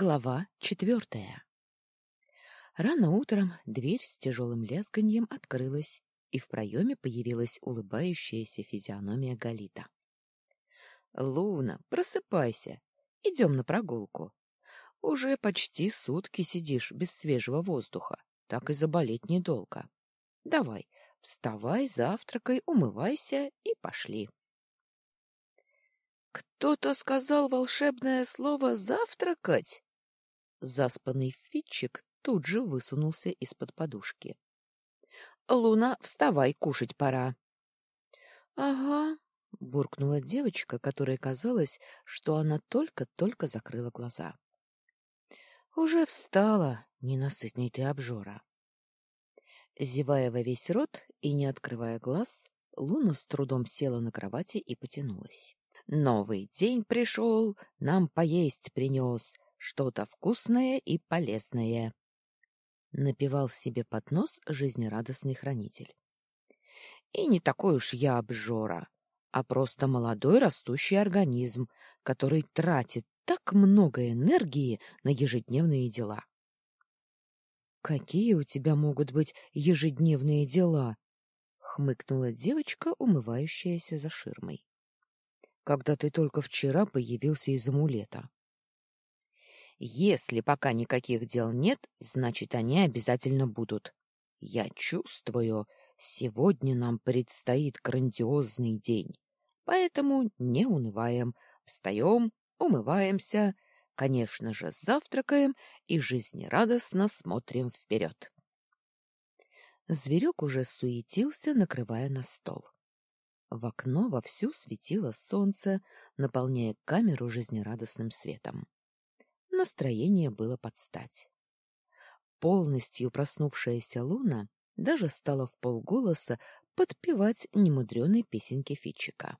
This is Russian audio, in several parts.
Глава четвертая. Рано утром дверь с тяжелым лязганьем открылась, и в проеме появилась улыбающаяся физиономия Галита. — Луна, просыпайся, идем на прогулку. Уже почти сутки сидишь без свежего воздуха, так и заболеть недолго. Давай, вставай, завтракай, умывайся и пошли. Кто-то сказал волшебное слово «завтракать». Заспанный Фитчик тут же высунулся из-под подушки. «Луна, вставай, кушать пора». «Ага», — буркнула девочка, которой казалось, что она только-только закрыла глаза. «Уже встала, ненасытный ты обжора». Зевая во весь рот и не открывая глаз, Луна с трудом села на кровати и потянулась. Новый день пришел, нам поесть принес, что-то вкусное и полезное. Напевал себе под нос жизнерадостный хранитель. И не такой уж я обжора, а просто молодой растущий организм, который тратит так много энергии на ежедневные дела. Какие у тебя могут быть ежедневные дела? хмыкнула девочка, умывающаяся за ширмой когда ты только вчера появился из амулета. Если пока никаких дел нет, значит, они обязательно будут. Я чувствую, сегодня нам предстоит грандиозный день. Поэтому не унываем, встаем, умываемся, конечно же, завтракаем и жизнерадостно смотрим вперед. Зверек уже суетился, накрывая на стол. В окно вовсю светило солнце, наполняя камеру жизнерадостным светом. Настроение было под стать. Полностью проснувшаяся луна даже стала в полголоса подпевать немудреной песенки Фитчика.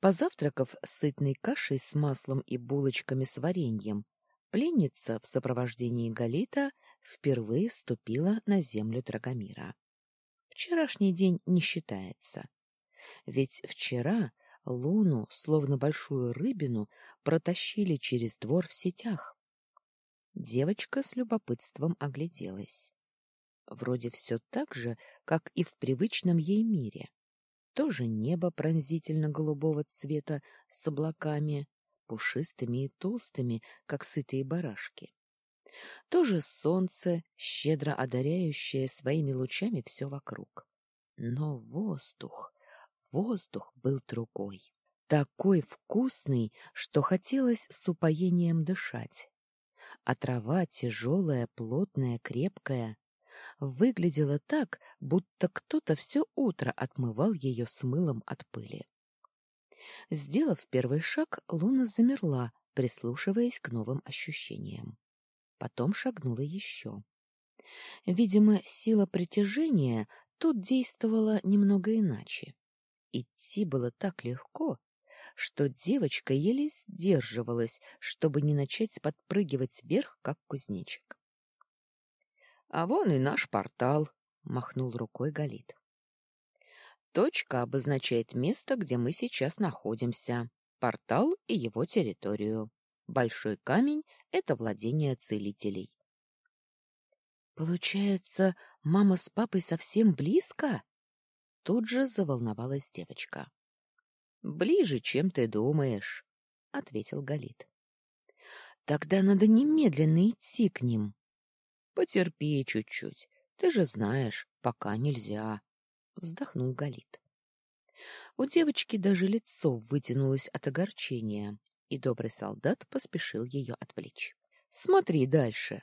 Позавтракав сытной кашей с маслом и булочками с вареньем, пленница в сопровождении Галита впервые ступила на землю Драгомира. Вчерашний день не считается. Ведь вчера Луну, словно большую рыбину, протащили через двор в сетях. Девочка с любопытством огляделась. Вроде все так же, как и в привычном ей мире. Тоже небо пронзительно-голубого цвета с облаками, пушистыми и толстыми, как сытые барашки. Тоже солнце, щедро одаряющее своими лучами все вокруг. Но воздух, воздух был другой, такой вкусный, что хотелось с упоением дышать. А трава тяжелая, плотная, крепкая, выглядела так, будто кто-то все утро отмывал ее с мылом от пыли. Сделав первый шаг, Луна замерла, прислушиваясь к новым ощущениям. Потом шагнула еще. Видимо, сила притяжения тут действовала немного иначе. Идти было так легко, что девочка еле сдерживалась, чтобы не начать подпрыгивать вверх, как кузнечик. — А вон и наш портал, — махнул рукой Галит. Точка обозначает место, где мы сейчас находимся. Портал и его территорию. Большой камень — это владение целителей. — Получается, мама с папой совсем близко? Тут же заволновалась девочка. Ближе, чем ты думаешь, ответил Галит. Тогда надо немедленно идти к ним. Потерпи чуть-чуть. Ты же знаешь, пока нельзя, вздохнул Галит. У девочки даже лицо вытянулось от огорчения, и добрый солдат поспешил ее отвлечь. Смотри дальше.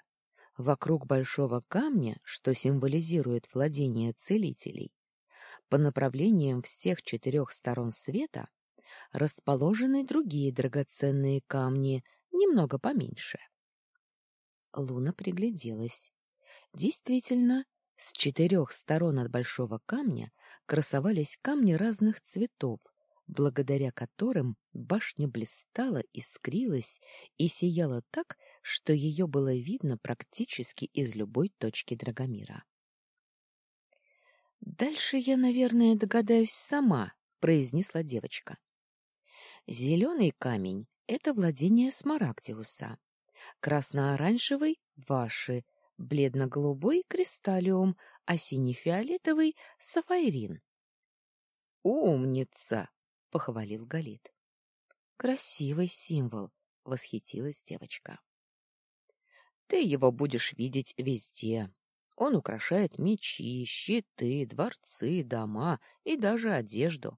Вокруг большого камня, что символизирует владение целителей, по направлениям всех четырех сторон света расположены другие драгоценные камни, немного поменьше. Луна пригляделась. Действительно, с четырех сторон от большого камня красовались камни разных цветов, благодаря которым башня блистала, искрилась и сияла так, что ее было видно практически из любой точки Драгомира. Дальше я, наверное, догадаюсь сама, произнесла девочка. Зеленый камень — это владение Смарагдиуса. Красно-оранжевый — ваши, бледно-голубой — кристаллиум, а сине-фиолетовый — сафайрин. «Умница!» — похвалил Галит. «Красивый символ!» — восхитилась девочка. «Ты его будешь видеть везде. Он украшает мечи, щиты, дворцы, дома и даже одежду.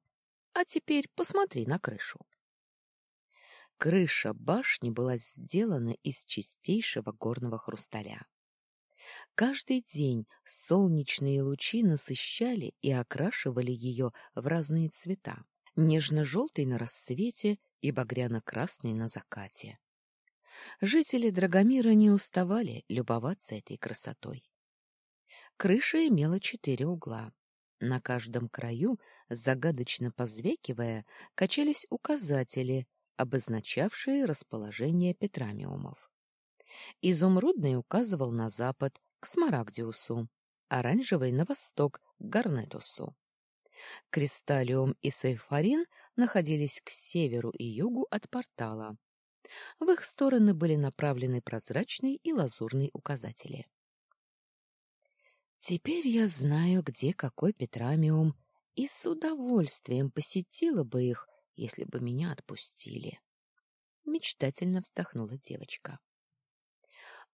А теперь посмотри на крышу». Крыша башни была сделана из чистейшего горного хрусталя. Каждый день солнечные лучи насыщали и окрашивали ее в разные цвета. Нежно-желтый на рассвете и багряно-красный на закате. Жители Драгомира не уставали любоваться этой красотой. Крыша имела четыре угла. На каждом краю, загадочно позвякивая, качались указатели, обозначавшие расположение петрамиумов. Изумрудный указывал на запад, к Смарагдиусу, оранжевый — на восток, к Гарнетусу. Кристаллиум и Сейфарин находились к северу и югу от портала. В их стороны были направлены прозрачные и лазурные указатели. Теперь я знаю, где какой Петрамиум, и с удовольствием посетила бы их, если бы меня отпустили. Мечтательно вздохнула девочка.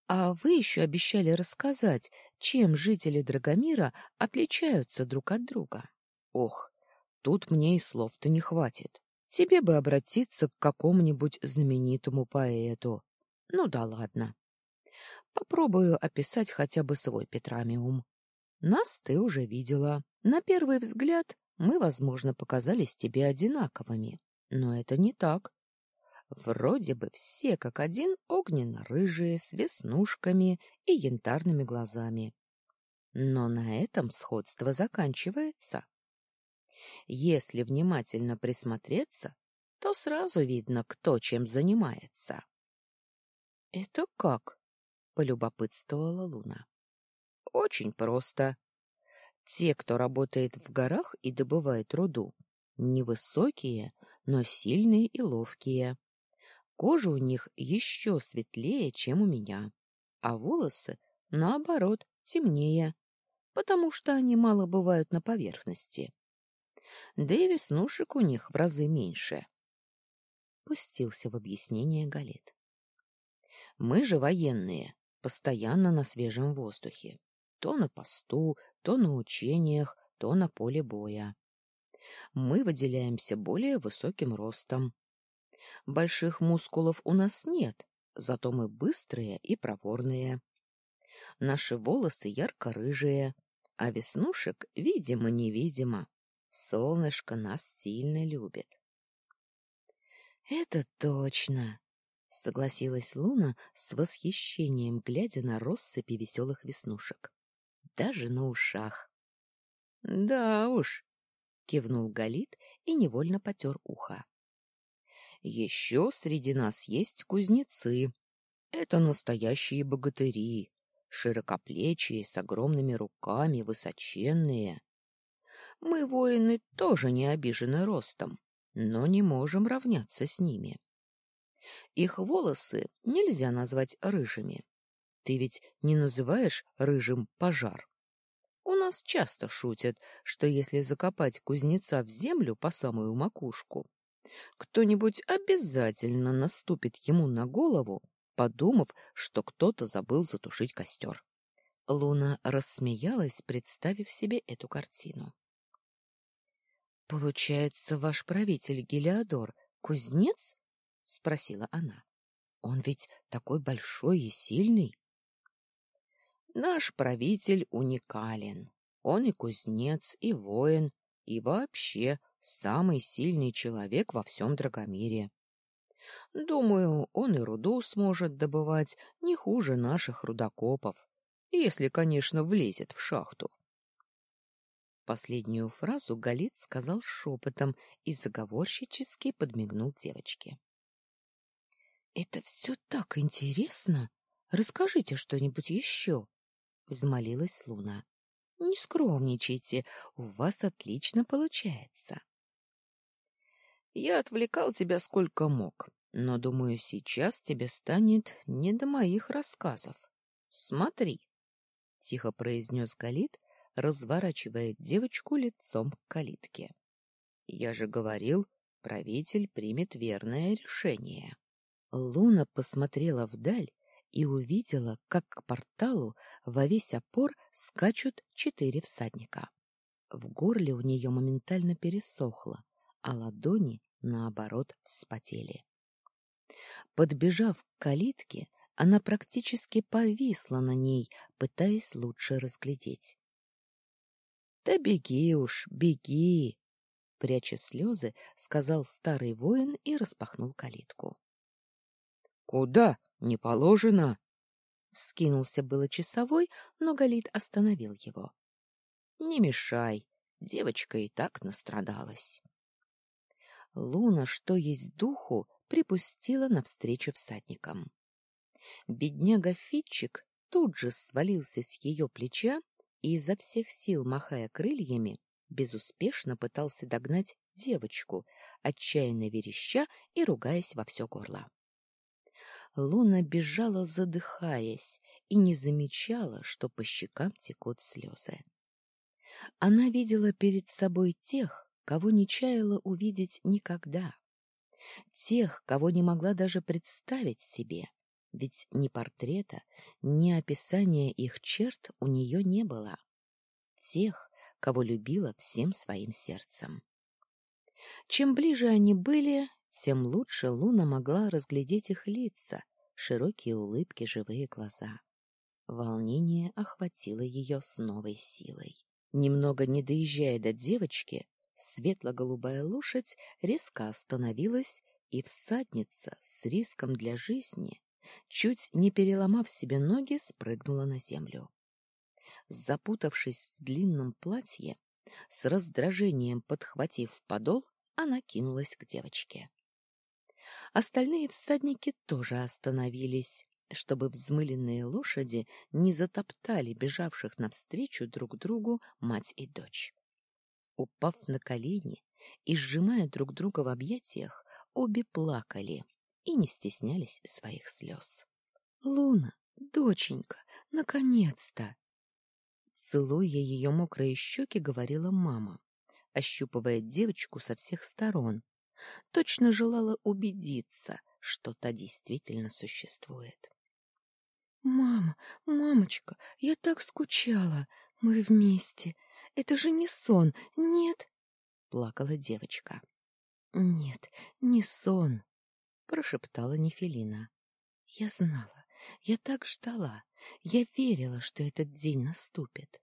А вы еще обещали рассказать, чем жители Драгомира отличаются друг от друга. Ох, тут мне и слов-то не хватит. Тебе бы обратиться к какому-нибудь знаменитому поэту. Ну да ладно. Попробую описать хотя бы свой Петрамиум. Нас ты уже видела. На первый взгляд мы, возможно, показались тебе одинаковыми. Но это не так. Вроде бы все как один огненно-рыжие, с веснушками и янтарными глазами. Но на этом сходство заканчивается. Если внимательно присмотреться, то сразу видно, кто чем занимается. — Это как? — полюбопытствовала Луна. — Очень просто. Те, кто работает в горах и добывает руду, невысокие, но сильные и ловкие. Кожа у них еще светлее, чем у меня, а волосы, наоборот, темнее, потому что они мало бывают на поверхности. Да и веснушек у них в разы меньше. Пустился в объяснение Галет. Мы же военные, постоянно на свежем воздухе. То на посту, то на учениях, то на поле боя. Мы выделяемся более высоким ростом, Больших мускулов у нас нет, зато мы быстрые и проворные. Наши волосы ярко-рыжие, а веснушек видимо-невидимо. Солнышко нас сильно любит. — Это точно! — согласилась Луна с восхищением, глядя на россыпи веселых веснушек. Даже на ушах. — Да уж! — кивнул Галит и невольно потер ухо. Еще среди нас есть кузнецы. Это настоящие богатыри, широкоплечие, с огромными руками, высоченные. Мы, воины, тоже не обижены ростом, но не можем равняться с ними. Их волосы нельзя назвать рыжими. Ты ведь не называешь рыжим пожар. Нас часто шутят, что если закопать кузнеца в землю по самую макушку, кто-нибудь обязательно наступит ему на голову, подумав, что кто-то забыл затушить костер. Луна рассмеялась, представив себе эту картину. Получается, ваш правитель Гелиодор кузнец? спросила она. Он ведь такой большой и сильный. Наш правитель уникален. Он и кузнец, и воин, и вообще самый сильный человек во всем Драгомире. Думаю, он и руду сможет добывать не хуже наших рудокопов, если, конечно, влезет в шахту. Последнюю фразу Галит сказал шепотом и заговорщически подмигнул девочке. — Это все так интересно! Расскажите что-нибудь еще! — взмолилась Луна. — Не скромничайте, у вас отлично получается. Я отвлекал тебя сколько мог. Но, думаю, сейчас тебе станет не до моих рассказов. Смотри, — тихо произнес Галит, разворачивая девочку лицом к калитке. — Я же говорил, правитель примет верное решение. Луна посмотрела вдаль и увидела, как к порталу во весь опор скачут четыре всадника. В горле у нее моментально пересохло, а ладони, наоборот, вспотели. Подбежав к калитке, она практически повисла на ней, пытаясь лучше разглядеть. — Да беги уж, беги! — пряча слезы, сказал старый воин и распахнул калитку. — Куда? Не положено! — вскинулся было часовой, но Галит остановил его. — Не мешай, девочка и так настрадалась. Луна, что есть духу, припустила навстречу всадникам. Бедняга Фитчик тут же свалился с ее плеча и изо всех сил, махая крыльями, безуспешно пытался догнать девочку, отчаянно вереща и ругаясь во все горло. Луна бежала, задыхаясь, и не замечала, что по щекам текут слезы. Она видела перед собой тех, кого не чаяла увидеть никогда. Тех, кого не могла даже представить себе, ведь ни портрета, ни описания их черт у нее не было. Тех, кого любила всем своим сердцем. Чем ближе они были, тем лучше Луна могла разглядеть их лица, широкие улыбки, живые глаза. Волнение охватило ее с новой силой. Немного не доезжая до девочки, светло-голубая лошадь резко остановилась, и всадница с риском для жизни, чуть не переломав себе ноги, спрыгнула на землю. Запутавшись в длинном платье, с раздражением подхватив подол, она кинулась к девочке. Остальные всадники тоже остановились, чтобы взмыленные лошади не затоптали бежавших навстречу друг другу мать и дочь. Упав на колени и сжимая друг друга в объятиях, обе плакали и не стеснялись своих слез. — Луна, доченька, наконец-то! Целуя ее мокрые щеки, говорила мама, ощупывая девочку со всех сторон. Точно желала убедиться, что та действительно существует. — Мама, мамочка, я так скучала. Мы вместе. Это же не сон, нет? — плакала девочка. — Нет, не сон, — прошептала Нефелина. — Я знала, я так ждала, я верила, что этот день наступит.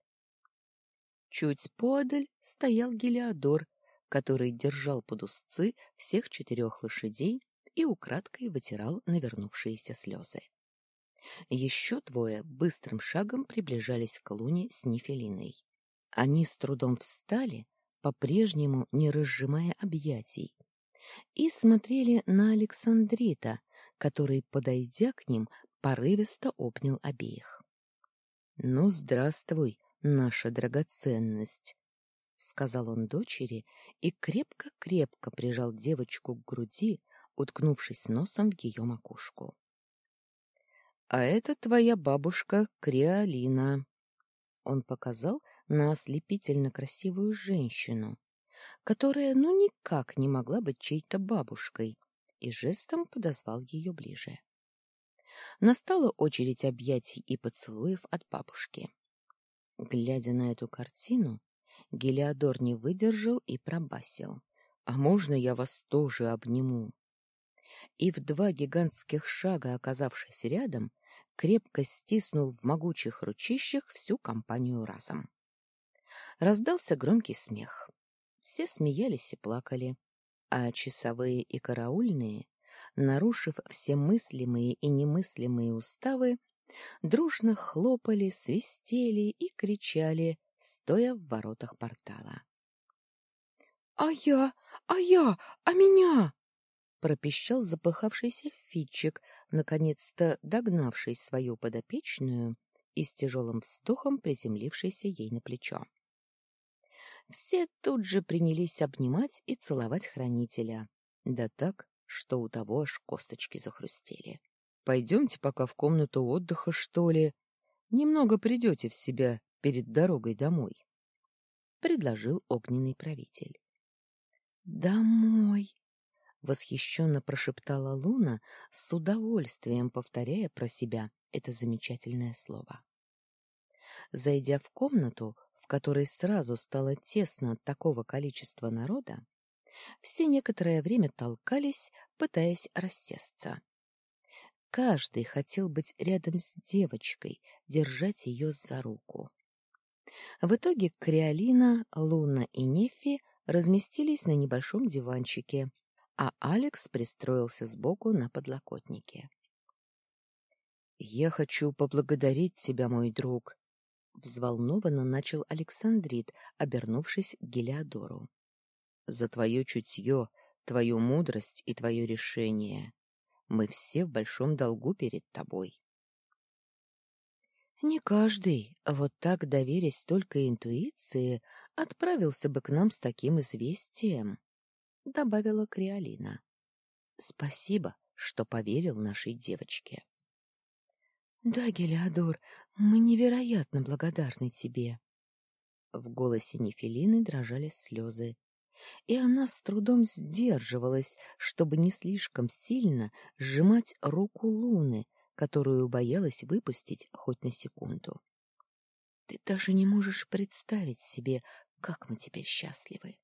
Чуть подаль стоял Гелиодор, который держал под узцы всех четырех лошадей и украдкой вытирал навернувшиеся слезы. Еще двое быстрым шагом приближались к Луне с Нефелиной. Они с трудом встали, по-прежнему не разжимая объятий, и смотрели на Александрита, который, подойдя к ним, порывисто обнял обеих. — Ну, здравствуй, наша драгоценность! — сказал он дочери и крепко-крепко прижал девочку к груди, уткнувшись носом в ее макушку. — А это твоя бабушка Криолина. Он показал на ослепительно красивую женщину, которая ну никак не могла быть чьей-то бабушкой, и жестом подозвал ее ближе. Настала очередь объятий и поцелуев от бабушки. Глядя на эту картину, Гелиодор не выдержал и пробасил. «А можно я вас тоже обниму?» И в два гигантских шага, оказавшись рядом, крепко стиснул в могучих ручищах всю компанию разом. Раздался громкий смех. Все смеялись и плакали, а часовые и караульные, нарушив все мыслимые и немыслимые уставы, дружно хлопали, свистели и кричали, стоя в воротах портала. — А я? А я? А меня? — пропищал запыхавшийся Фитчик, наконец-то догнавший свою подопечную и с тяжелым вздохом приземлившийся ей на плечо. Все тут же принялись обнимать и целовать хранителя. Да так, что у того аж косточки захрустели. Пойдемте пока в комнату отдыха, что ли. Немного придете в себя перед дорогой домой, — предложил огненный правитель. — Домой! — восхищенно прошептала Луна, с удовольствием повторяя про себя это замечательное слово. Зайдя в комнату, в которой сразу стало тесно от такого количества народа, все некоторое время толкались, пытаясь рассесться. Каждый хотел быть рядом с девочкой, держать ее за руку. В итоге Криолина, Луна и Нефи разместились на небольшом диванчике, а Алекс пристроился сбоку на подлокотнике. «Я хочу поблагодарить тебя, мой друг», — взволнованно начал Александрит, обернувшись к Гелиодору. «За твое чутье, твою мудрость и твое решение. Мы все в большом долгу перед тобой». Не каждый, вот так доверясь только интуиции, отправился бы к нам с таким известием, — добавила Криолина. — Спасибо, что поверил нашей девочке. — Да, Гелиодор, мы невероятно благодарны тебе. В голосе Нефелины дрожали слезы, и она с трудом сдерживалась, чтобы не слишком сильно сжимать руку Луны, которую боялась выпустить хоть на секунду. Ты даже не можешь представить себе, как мы теперь счастливы.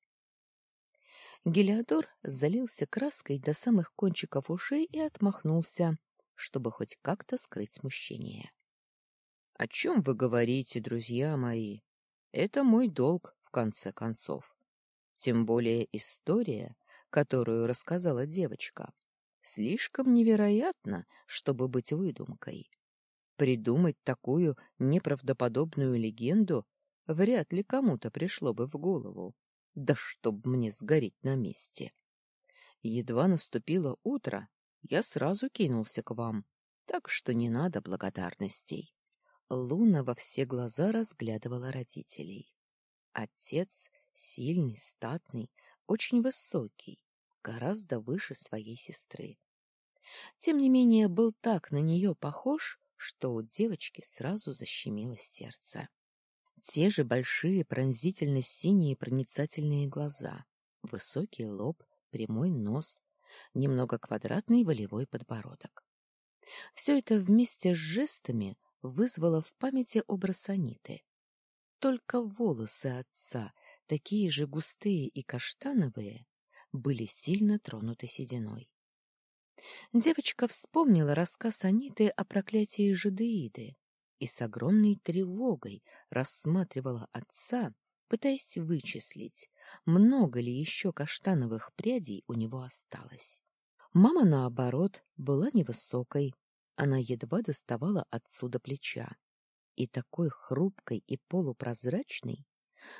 Гелиодор залился краской до самых кончиков ушей и отмахнулся, чтобы хоть как-то скрыть смущение. — О чем вы говорите, друзья мои? Это мой долг, в конце концов. Тем более история, которую рассказала девочка, слишком невероятно, чтобы быть выдумкой. Придумать такую неправдоподобную легенду вряд ли кому-то пришло бы в голову. Да чтоб мне сгореть на месте. Едва наступило утро, я сразу кинулся к вам, так что не надо благодарностей. Луна во все глаза разглядывала родителей. Отец сильный, статный, очень высокий, гораздо выше своей сестры. Тем не менее, был так на нее похож, что у девочки сразу защемило сердце. Те же большие пронзительно-синие проницательные глаза, высокий лоб, прямой нос, немного квадратный волевой подбородок. Все это вместе с жестами вызвало в памяти образ Аниты. Только волосы отца, такие же густые и каштановые, были сильно тронуты сединой. Девочка вспомнила рассказ Аниты о проклятии Жадеиды и с огромной тревогой рассматривала отца, пытаясь вычислить, много ли еще каштановых прядей у него осталось. Мама, наоборот, была невысокой, она едва доставала отсюда плеча, и такой хрупкой и полупрозрачной,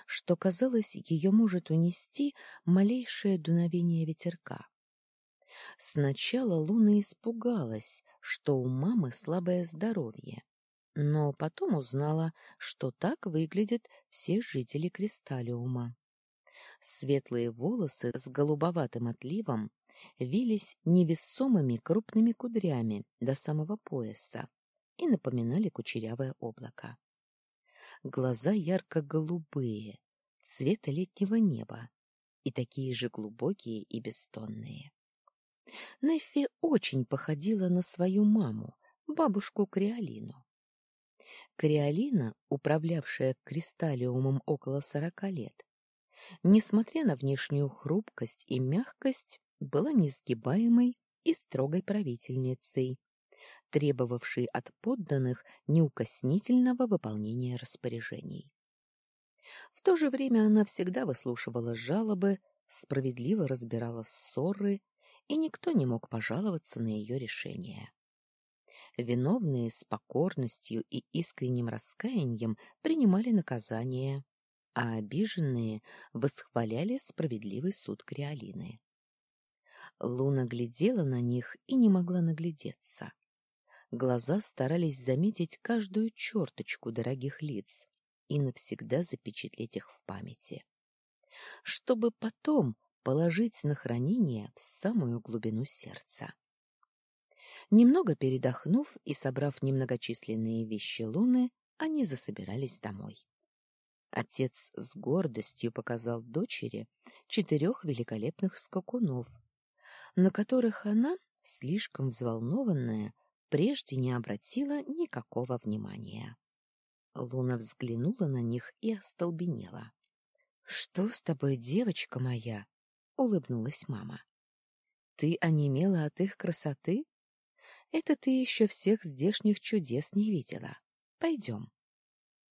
что, казалось, ее может унести малейшее дуновение ветерка. Сначала Луна испугалась, что у мамы слабое здоровье, но потом узнала, что так выглядят все жители Кристаллиума. Светлые волосы с голубоватым отливом вились невесомыми крупными кудрями до самого пояса и напоминали кучерявое облако глаза ярко-голубые, цвета летнего неба, и такие же глубокие и бестонные. Неффи очень походила на свою маму, бабушку Криолину. Криолина, управлявшая кристаллиумом около сорока лет, несмотря на внешнюю хрупкость и мягкость, была несгибаемой и строгой правительницей, требовавший от подданных неукоснительного выполнения распоряжений. В то же время она всегда выслушивала жалобы, справедливо разбирала ссоры, и никто не мог пожаловаться на ее решение. Виновные с покорностью и искренним раскаянием принимали наказание, а обиженные восхваляли справедливый суд Криолины. Луна глядела на них и не могла наглядеться. Глаза старались заметить каждую черточку дорогих лиц и навсегда запечатлеть их в памяти. Чтобы потом, положить на хранение в самую глубину сердца. Немного передохнув и собрав немногочисленные вещи Луны, они засобирались домой. Отец с гордостью показал дочери четырех великолепных скакунов, на которых она, слишком взволнованная, прежде не обратила никакого внимания. Луна взглянула на них и остолбенела. — Что с тобой, девочка моя? — улыбнулась мама. — Ты онемела от их красоты? Это ты еще всех здешних чудес не видела. Пойдем.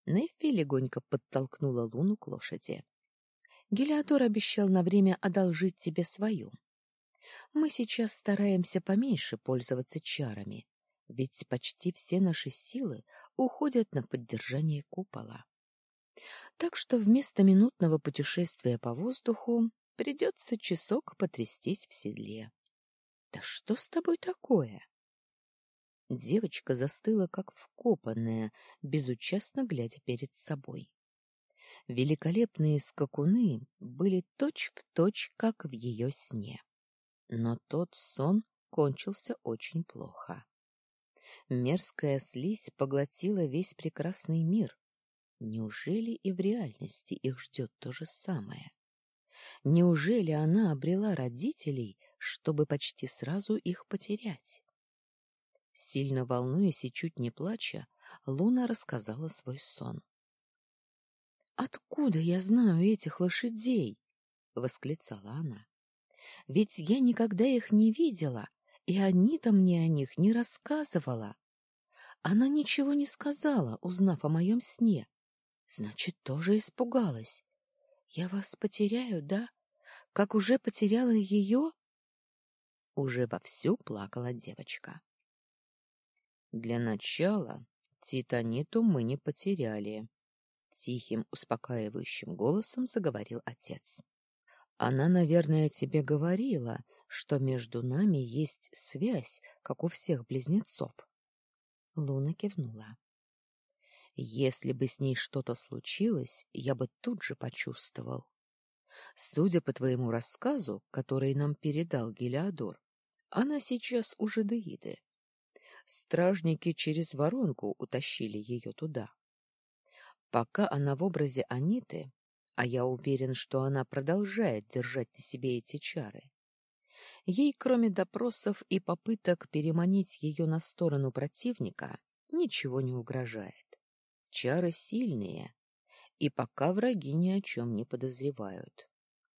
Неффи легонько подтолкнула Луну к лошади. Гелиодор обещал на время одолжить тебе свою. Мы сейчас стараемся поменьше пользоваться чарами, ведь почти все наши силы уходят на поддержание купола. Так что вместо минутного путешествия по воздуху придется часок потрястись в седле. Да что с тобой такое? Девочка застыла, как вкопанная, безучастно глядя перед собой. Великолепные скакуны были точь-в-точь, точь, как в ее сне. Но тот сон кончился очень плохо. Мерзкая слизь поглотила весь прекрасный мир. Неужели и в реальности их ждет то же самое? Неужели она обрела родителей, чтобы почти сразу их потерять? Сильно волнуясь и чуть не плача, Луна рассказала свой сон. «Откуда я знаю этих лошадей?» — восклицала она. «Ведь я никогда их не видела, и Анита мне о них не рассказывала. Она ничего не сказала, узнав о моем сне. Значит, тоже испугалась. Я вас потеряю, да? Как уже потеряла ее?» Уже вовсю плакала девочка. Для начала Титаниту мы не потеряли, тихим, успокаивающим голосом заговорил отец. Она, наверное, тебе говорила, что между нами есть связь, как у всех близнецов. Луна кивнула. Если бы с ней что-то случилось, я бы тут же почувствовал. Судя по твоему рассказу, который нам передал Гелиодор, она сейчас у Жадеиды. Стражники через воронку утащили ее туда. Пока она в образе Аниты, а я уверен, что она продолжает держать на себе эти чары, ей, кроме допросов и попыток переманить ее на сторону противника, ничего не угрожает. Чары сильные, и пока враги ни о чем не подозревают.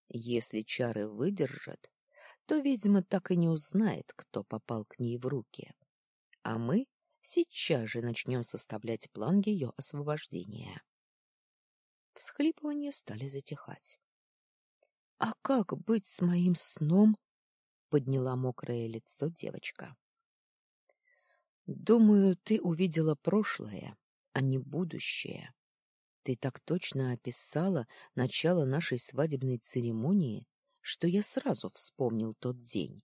Если чары выдержат, то ведьма так и не узнает, кто попал к ней в руки а мы сейчас же начнем составлять план ее освобождения. Всхлипывания стали затихать. — А как быть с моим сном? — подняла мокрое лицо девочка. — Думаю, ты увидела прошлое, а не будущее. Ты так точно описала начало нашей свадебной церемонии, что я сразу вспомнил тот день.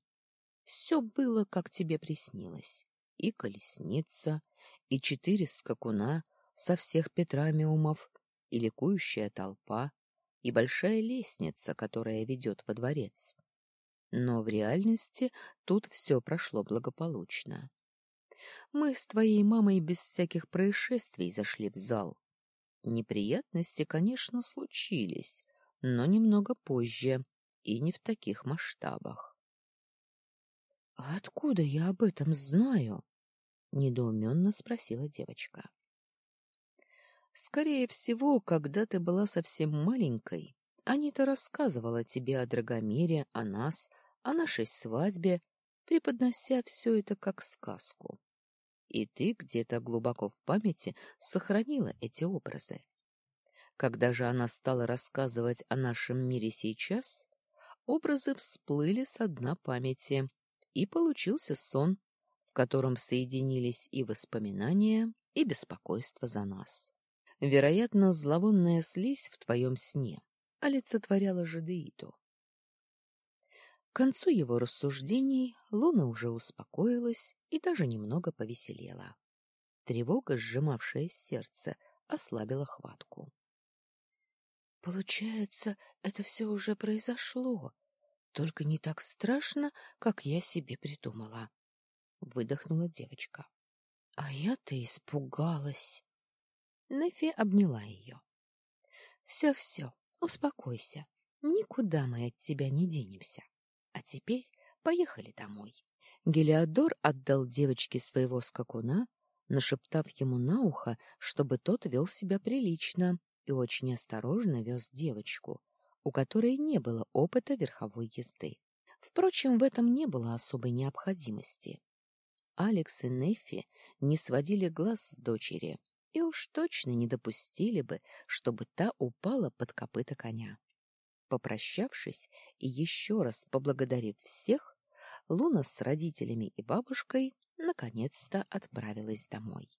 Все было, как тебе приснилось и колесница, и четыре скакуна со всех петрамиумов, и ликующая толпа, и большая лестница, которая ведет во дворец. Но в реальности тут все прошло благополучно. Мы с твоей мамой без всяких происшествий зашли в зал. Неприятности, конечно, случились, но немного позже и не в таких масштабах. — А откуда я об этом знаю? недоуменно спросила девочка. Скорее всего, когда ты была совсем маленькой, Анита рассказывала тебе о Драгомире, о нас, о нашей свадьбе, преподнося все это как сказку. И ты где-то глубоко в памяти сохранила эти образы. Когда же она стала рассказывать о нашем мире сейчас, образы всплыли со дна памяти, и получился сон, в котором соединились и воспоминания, и беспокойство за нас. Вероятно, зловонная слизь в твоем сне олицетворяла жадеиту. К концу его рассуждений Луна уже успокоилась и даже немного повеселела. Тревога, сжимавшая сердце, ослабила хватку. — Получается, это все уже произошло. Только не так страшно, как я себе придумала, выдохнула девочка. А я-то испугалась. Нефи обняла ее. Все-все, успокойся. Никуда мы от тебя не денемся. А теперь поехали домой. Гелиодор отдал девочке своего скакуна, нашептав ему на ухо, чтобы тот вел себя прилично и очень осторожно вез девочку, у которой не было опыта верховой езды. Впрочем, в этом не было особой необходимости. Алекс и Неффи не сводили глаз с дочери и уж точно не допустили бы, чтобы та упала под копыта коня. Попрощавшись и еще раз поблагодарив всех, Луна с родителями и бабушкой наконец-то отправилась домой.